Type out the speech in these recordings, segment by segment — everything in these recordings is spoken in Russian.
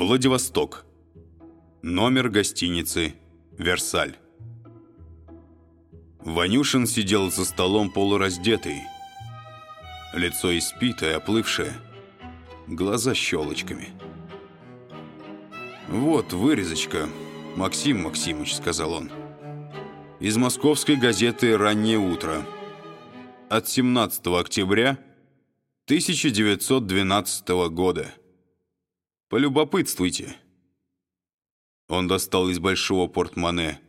Владивосток. Номер гостиницы «Версаль». Ванюшин сидел за столом полураздетый. Лицо испитое, оплывшее. Глаза щелочками. «Вот вырезочка, Максим Максимович», — сказал он. «Из московской газеты «Раннее утро». От 17 октября 1912 года. Полюбопытствуйте». Он достал из большого портмоне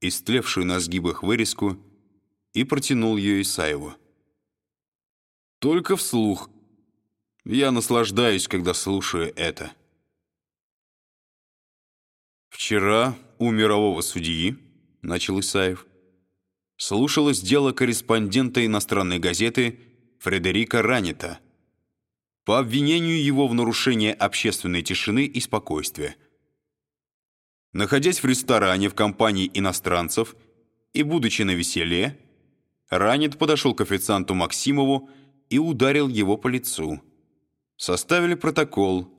истлевшую на сгибах вырезку и протянул ее Исаеву. «Только вслух. Я наслаждаюсь, когда слушаю это». «Вчера у мирового судьи», — начал Исаев, слушалось дело корреспондента иностранной газеты Фредерика Ранета по обвинению его в нарушении общественной тишины и спокойствия. Находясь в ресторане в компании иностранцев и будучи на веселье, Ранет подошел к официанту Максимову и ударил его по лицу. Составили протокол.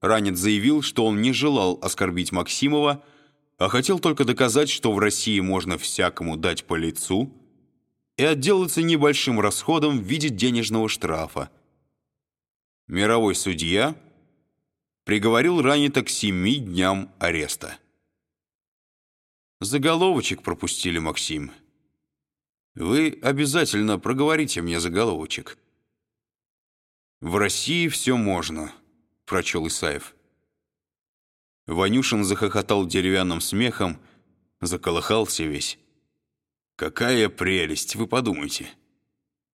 Ранет заявил, что он не желал оскорбить Максимова, а хотел только доказать, что в России можно всякому дать по лицу и отделаться небольшим расходом в виде денежного штрафа. Мировой судья приговорил Ранета к семи дням ареста. Заголовочек пропустили, Максим. Вы обязательно проговорите мне заголовочек. В России все можно, прочел Исаев. Ванюшин захохотал деревянным смехом, заколыхался весь. «Какая прелесть, вы подумайте.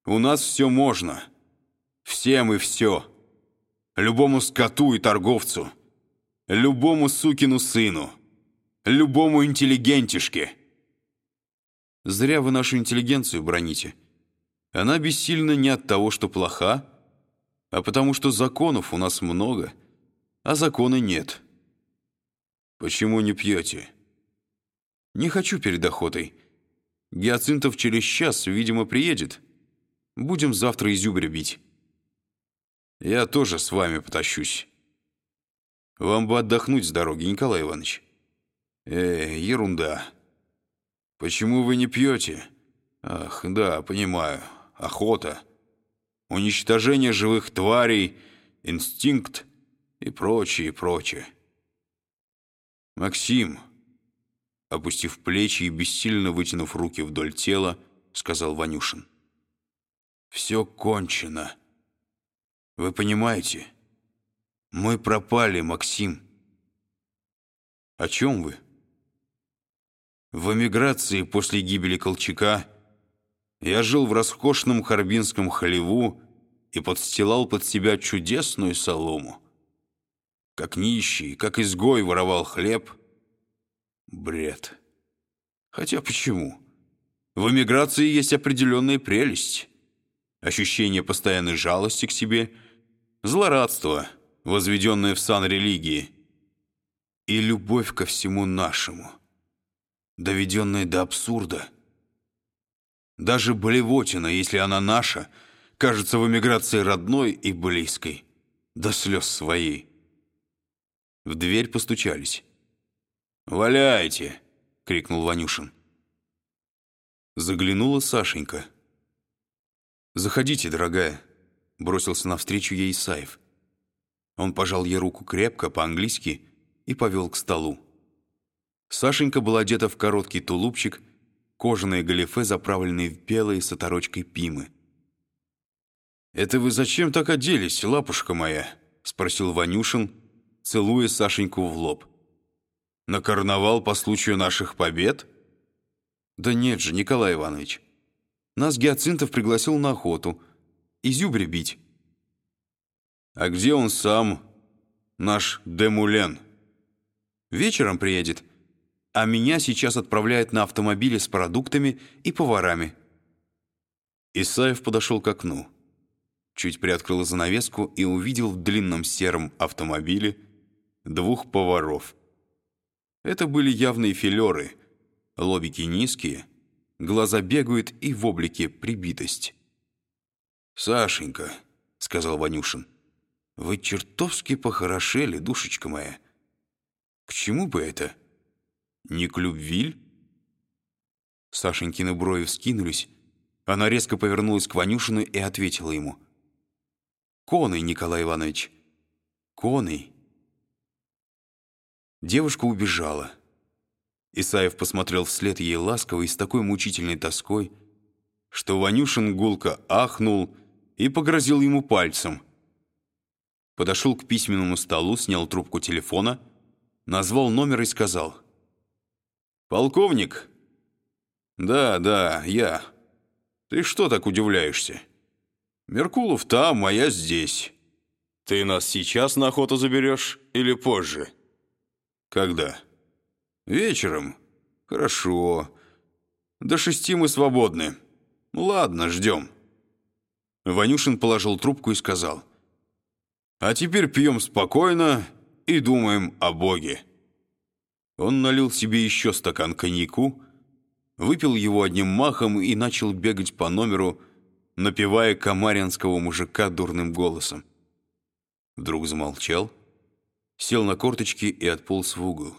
У нас все можно. Всем и все. Любому скоту и торговцу. Любому сукину сыну любому интеллигентишке. Зря вы нашу интеллигенцию броните. Она бессильна не от того, что плоха, а потому что законов у нас много, а закона нет. Почему не пьете? Не хочу перед охотой. Гиацинтов через час, видимо, приедет. Будем завтра изюбря бить. Я тоже с вами потащусь. Вам бы отдохнуть с дороги, Николай Иванович. «Э, ерунда. Почему вы не пьете? Ах, да, понимаю. Охота. Уничтожение живых тварей, инстинкт и прочее, и прочее. Максим, опустив плечи и бессильно вытянув руки вдоль тела, сказал Ванюшин. «Все кончено. Вы понимаете? Мы пропали, Максим». «О чем вы?» В эмиграции после гибели Колчака я жил в роскошном харбинском хлеву и подстилал под себя чудесную солому. Как нищий, как изгой воровал хлеб. Бред. Хотя почему? В эмиграции есть определенная прелесть. Ощущение постоянной жалости к себе, злорадство, возведенное в сан религии, и любовь ко всему нашему – доведенная до абсурда. Даже болевотина, если она наша, кажется в эмиграции родной и близкой, до слез своей. В дверь постучались. «Валяйте!» — крикнул Ванюшин. Заглянула Сашенька. «Заходите, дорогая», — бросился навстречу ей Исаев. Он пожал ей руку крепко, по-английски, и повел к столу. Сашенька была одета в короткий тулупчик, кожаные галифе, заправленные в белые с оторочкой пимы. «Это вы зачем так оделись, лапушка моя?» — спросил Ванюшин, целуя Сашеньку в лоб. «На карнавал по случаю наших побед?» «Да нет же, Николай Иванович. Нас Гиацинтов пригласил на охоту. Изюбри бить». «А где он сам, наш Демулен?» «Вечером приедет а меня сейчас отправляют на автомобиле с продуктами и поварами». Исаев подошел к окну, чуть приоткрыл занавеску и увидел в длинном сером автомобиле двух поваров. Это были явные филеры, лобики низкие, глаза бегают и в облике прибитость. «Сашенька», — сказал Ванюшин, — «вы чертовски похорошели, душечка моя». чему бы это? Не Клюбвиль?» Сашенькины брови вскинулись. Она резко повернулась к Ванюшину и ответила ему. «Коный, Николай Иванович, коный». Девушка убежала. Исаев посмотрел вслед ей ласково и с такой мучительной тоской, что Ванюшин гулко ахнул и погрозил ему пальцем. Подошел к письменному столу, снял трубку телефона, назвал номер и сказал. «Полковник?» «Да, да, я. Ты что так удивляешься? Меркулов там, а я здесь. Ты нас сейчас на охоту заберешь или позже?» «Когда?» «Вечером. Хорошо. До шести мы свободны. Ладно, ждем». Ванюшин положил трубку и сказал. «А теперь пьем спокойно и думаем о Боге». Он налил себе еще стакан коньяку, выпил его одним махом и начал бегать по номеру, напевая комаринского мужика дурным голосом. Вдруг замолчал, сел на корточки и отполз в угол.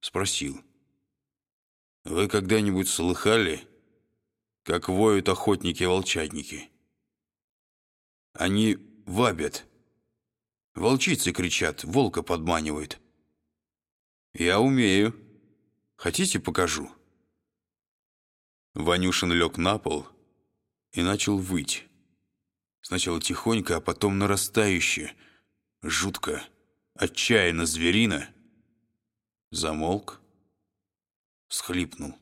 Спросил. «Вы когда-нибудь слыхали, как воют охотники-волчатники?» Они вабят. Волчицы кричат, волка подманивают. Я умею. Хотите, покажу?» Ванюшин лег на пол и начал выть. Сначала тихонько, а потом нарастающе, жутко, отчаянно зверина. Замолк, схлипнул.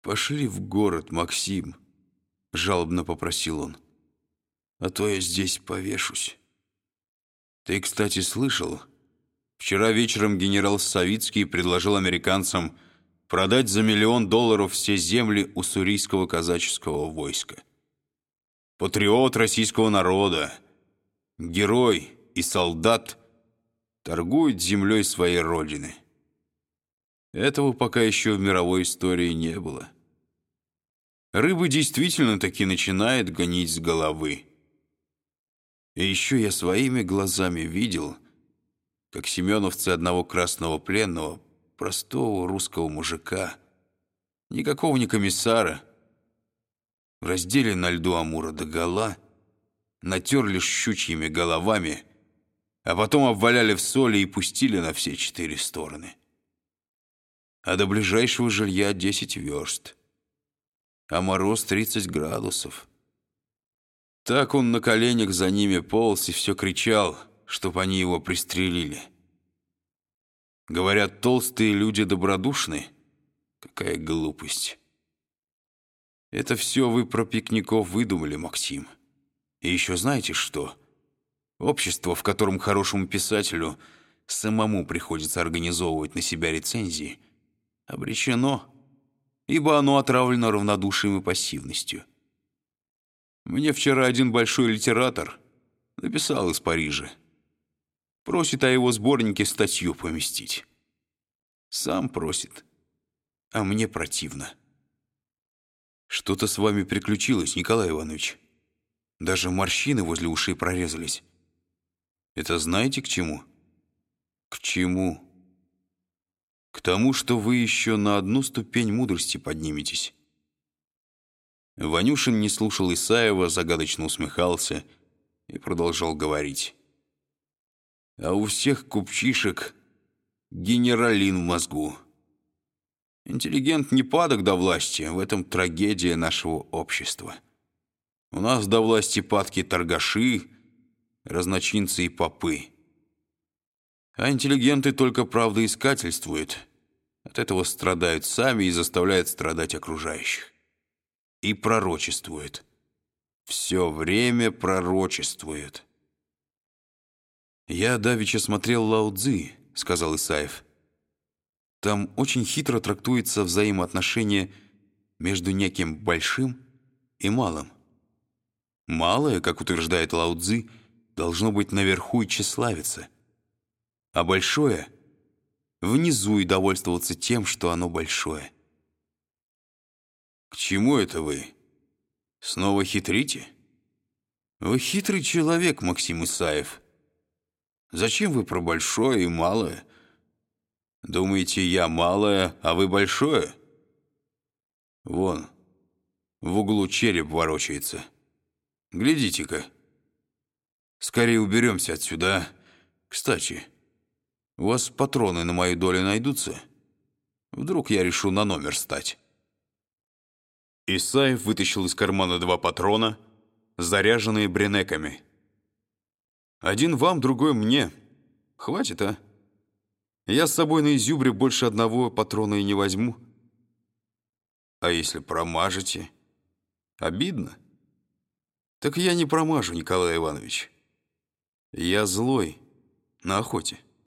«Пошли в город, Максим», — жалобно попросил он а то я здесь повешусь. Ты, кстати, слышал? Вчера вечером генерал Савицкий предложил американцам продать за миллион долларов все земли уссурийского казаческого войска. Патриот российского народа, герой и солдат торгует землей своей родины. Этого пока еще в мировой истории не было. Рыба действительно таки начинает гонить с головы. И еще я своими глазами видел, как семеновцы одного красного пленного, простого русского мужика, никакого не комиссара, раздели на льду Амура до гола, натерли щучьими головами, а потом обваляли в соли и пустили на все четыре стороны. А до ближайшего жилья десять верст, а мороз тридцать градусов. Так он на коленях за ними полз и все кричал, чтоб они его пристрелили. Говорят, толстые люди добродушны. Какая глупость. Это все вы про пикников выдумали, Максим. И еще знаете что? Общество, в котором хорошему писателю самому приходится организовывать на себя рецензии, обречено, ибо оно отравлено равнодушием и пассивностью. Мне вчера один большой литератор написал из Парижа. Просит о его сборнике статью поместить. Сам просит, а мне противно. Что-то с вами приключилось, Николай Иванович. Даже морщины возле ушей прорезались. Это знаете к чему? К чему? К тому, что вы еще на одну ступень мудрости подниметесь. Ванюшин не слушал Исаева, загадочно усмехался и продолжал говорить. «А у всех купчишек генералин в мозгу. Интеллигент не падок до власти, в этом трагедия нашего общества. У нас до власти падки торгаши, разночинцы и попы. А интеллигенты только правдоискательствуют. От этого страдают сами и заставляют страдать окружающих и пророчествует. Все время пророчествует. «Я давеча смотрел Лао Цзи», — сказал Исаев. «Там очень хитро трактуется взаимоотношение между неким большим и малым. Малое, как утверждает Лао Цзи, должно быть наверху и тщеславиться, а большое — внизу и довольствоваться тем, что оно большое. «К чему это вы? Снова хитрите?» «Вы хитрый человек, Максим Исаев. Зачем вы про большое и малое? Думаете, я малое, а вы большое? Вон, в углу череп ворочается. Глядите-ка. Скорее уберемся отсюда. Кстати, у вас патроны на мою долю найдутся? Вдруг я решу на номер стать. Исаев вытащил из кармана два патрона, заряженные бренеками. «Один вам, другой мне. Хватит, а? Я с собой на изюбре больше одного патрона и не возьму. А если промажете? Обидно? Так я не промажу, Николай Иванович. Я злой на охоте».